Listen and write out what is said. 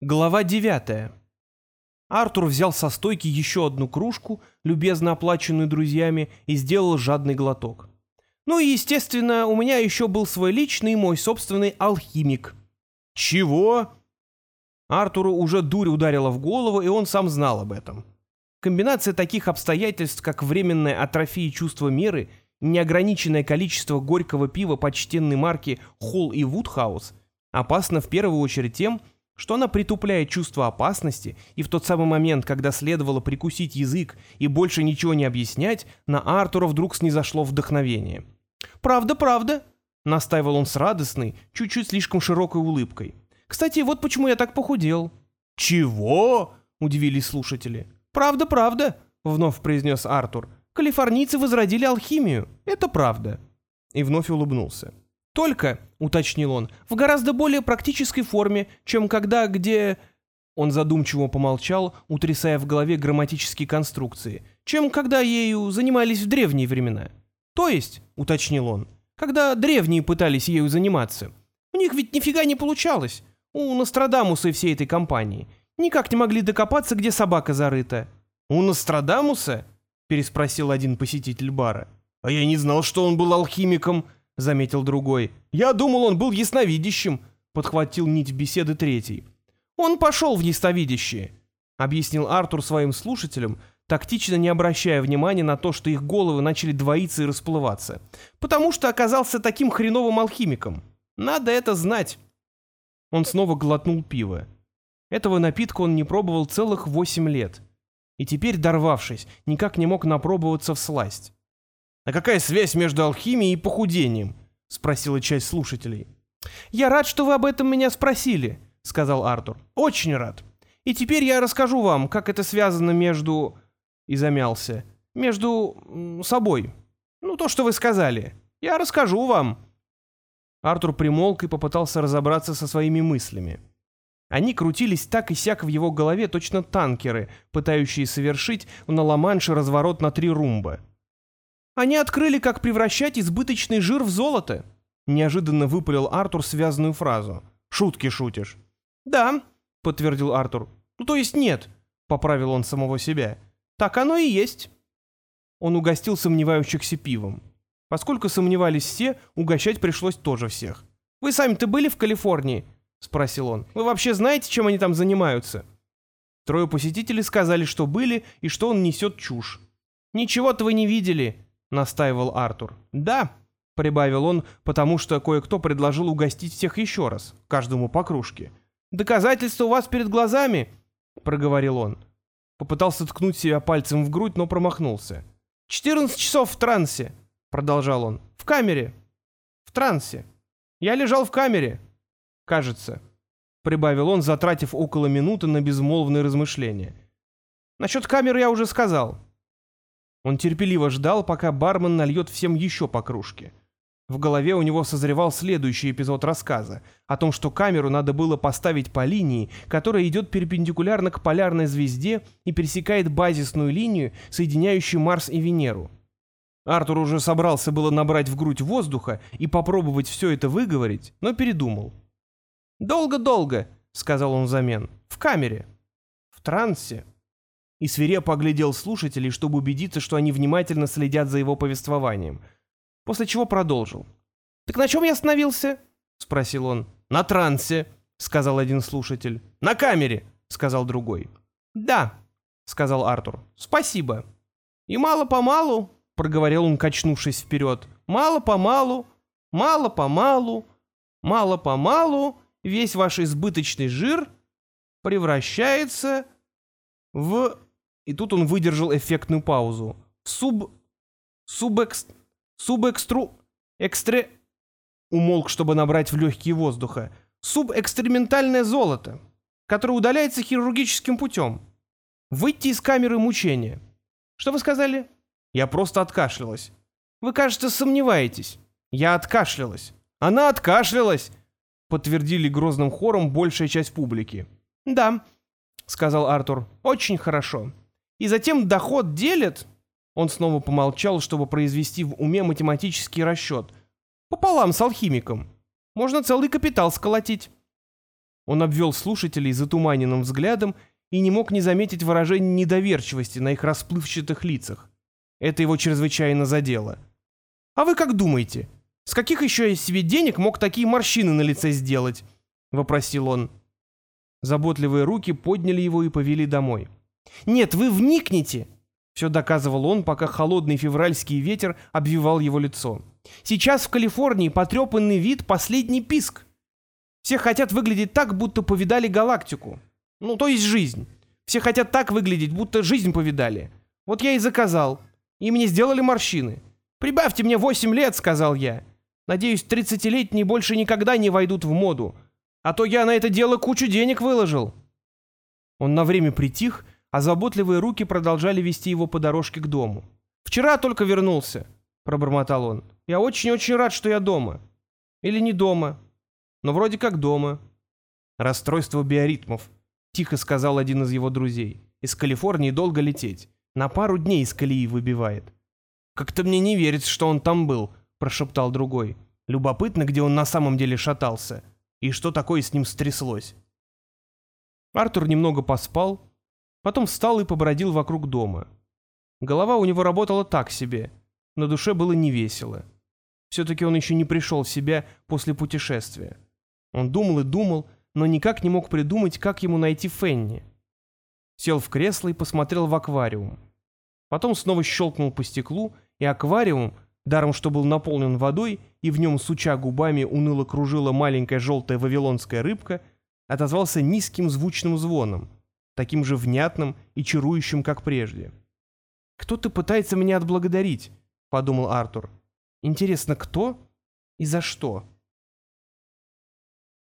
Глава 9. Артур взял со стойки еще одну кружку, любезно оплаченную друзьями, и сделал жадный глоток. Ну и, естественно, у меня еще был свой личный, мой собственный алхимик. Чего? Артуру уже дурь ударила в голову, и он сам знал об этом. Комбинация таких обстоятельств, как временная атрофия чувства меры, неограниченное количество горького пива почтенной марки Холл и Вудхаус, опасна в первую очередь тем, что она притупляет чувство опасности, и в тот самый момент, когда следовало прикусить язык и больше ничего не объяснять, на Артура вдруг снизошло вдохновение. «Правда, правда», — настаивал он с радостной, чуть-чуть слишком широкой улыбкой. «Кстати, вот почему я так похудел». «Чего?» — удивились слушатели. «Правда, правда», — вновь произнес Артур. «Калифорнийцы возродили алхимию. Это правда». И вновь улыбнулся. Только, уточнил он, в гораздо более практической форме, чем когда где... Он задумчиво помолчал, утрясая в голове грамматические конструкции, чем когда ею занимались в древние времена. То есть, уточнил он, когда древние пытались ею заниматься. У них ведь нифига не получалось. У Нострадамуса и всей этой компании. Никак не могли докопаться, где собака зарыта. «У Нострадамуса?» — переспросил один посетитель бара. «А я не знал, что он был алхимиком», — заметил другой. «Я думал, он был ясновидящим», — подхватил нить беседы третий. «Он пошел в ясновидящее», — объяснил Артур своим слушателям, тактично не обращая внимания на то, что их головы начали двоиться и расплываться. «Потому что оказался таким хреновым алхимиком. Надо это знать». Он снова глотнул пиво. Этого напитка он не пробовал целых восемь лет. И теперь, дорвавшись, никак не мог напробоваться в сласть. «А какая связь между алхимией и похудением?» — спросила часть слушателей. «Я рад, что вы об этом меня спросили», — сказал Артур. «Очень рад. И теперь я расскажу вам, как это связано между...» И замялся. «Между... собой. Ну, то, что вы сказали. Я расскажу вам». Артур примолк и попытался разобраться со своими мыслями. Они крутились так и сяк в его голове точно танкеры, пытающие совершить на Ла-Манше разворот на три румба. Они открыли, как превращать избыточный жир в золото. Неожиданно выпалил Артур связанную фразу. Шутки шутишь. Да, подтвердил Артур. Ну, то есть нет, поправил он самого себя. Так оно и есть. Он угостил сомневающихся пивом. Поскольку сомневались все, угощать пришлось тоже всех. «Вы сами-то были в Калифорнии?» — спросил он. «Вы вообще знаете, чем они там занимаются?» Трое посетителей сказали, что были, и что он несет чушь. «Ничего-то вы не видели», — настаивал Артур. «Да», — прибавил он, потому что кое-кто предложил угостить всех еще раз, каждому по кружке. «Доказательства у вас перед глазами», — проговорил он. Попытался ткнуть себя пальцем в грудь, но промахнулся. «Четырнадцать часов в трансе», — продолжал он. «В камере». «В трансе. Я лежал в камере». «Кажется», — прибавил он, затратив около минуты на безмолвные размышления. «Насчет камеры я уже сказал. Он терпеливо ждал, пока бармен нальет всем еще по кружке. В голове у него созревал следующий эпизод рассказа о том, что камеру надо было поставить по линии, которая идет перпендикулярно к полярной звезде и пересекает базисную линию, соединяющую Марс и Венеру. Артур уже собрался было набрать в грудь воздуха и попробовать все это выговорить, но передумал. «Долго-долго», — сказал он взамен, — «в камере». «В трансе», и свирепо оглядел слушателей, чтобы убедиться, что они внимательно следят за его повествованием. После чего продолжил. «Так на чем я остановился?» — спросил он. «На трансе», — сказал один слушатель. «На камере», — сказал другой. «Да», — сказал Артур. «Спасибо». «И мало-помалу», — проговорил он, качнувшись вперед, «мало-помалу, мало-помалу, мало-помалу весь ваш избыточный жир превращается в и тут он выдержал эффектную паузу. Суб... Субэкс... Субэкстру... Экстре... Умолк, чтобы набрать в легкие воздуха. Субэкстрементальное золото, которое удаляется хирургическим путем. Выйти из камеры мучения. Что вы сказали? Я просто откашлялась. Вы, кажется, сомневаетесь. Я откашлялась. Она откашлялась, подтвердили грозным хором большая часть публики. Да, сказал Артур. Очень хорошо и затем доход делят...» Он снова помолчал, чтобы произвести в уме математический расчет. «Пополам с алхимиком. Можно целый капитал сколотить». Он обвел слушателей затуманенным взглядом и не мог не заметить выражение недоверчивости на их расплывчатых лицах. Это его чрезвычайно задело. «А вы как думаете, с каких еще я себе денег мог такие морщины на лице сделать?» — вопросил он. Заботливые руки подняли его и повели домой. «Нет, вы вникните!» — все доказывал он, пока холодный февральский ветер обвивал его лицо. «Сейчас в Калифорнии потрепанный вид — последний писк. Все хотят выглядеть так, будто повидали галактику. Ну, то есть жизнь. Все хотят так выглядеть, будто жизнь повидали. Вот я и заказал. И мне сделали морщины. «Прибавьте мне восемь лет», — сказал я. «Надеюсь, тридцатилетние больше никогда не войдут в моду. А то я на это дело кучу денег выложил». Он на время притих, а заботливые руки продолжали вести его по дорожке к дому. «Вчера только вернулся», — пробормотал он. «Я очень-очень рад, что я дома. Или не дома. Но вроде как дома». «Расстройство биоритмов», — тихо сказал один из его друзей. «Из Калифорнии долго лететь. На пару дней из колеи выбивает». «Как-то мне не верится, что он там был», — прошептал другой. «Любопытно, где он на самом деле шатался. И что такое с ним стряслось». Артур немного поспал, потом встал и побродил вокруг дома. Голова у него работала так себе, на душе было невесело. Все-таки он еще не пришел в себя после путешествия. Он думал и думал, но никак не мог придумать, как ему найти Фенни. Сел в кресло и посмотрел в аквариум. Потом снова щелкнул по стеклу, и аквариум, даром что был наполнен водой, и в нем, суча губами, уныло кружила маленькая желтая вавилонская рыбка, отозвался низким звучным звоном, таким же внятным и чарующим, как прежде. «Кто-то пытается меня отблагодарить», — подумал Артур. «Интересно, кто и за что?»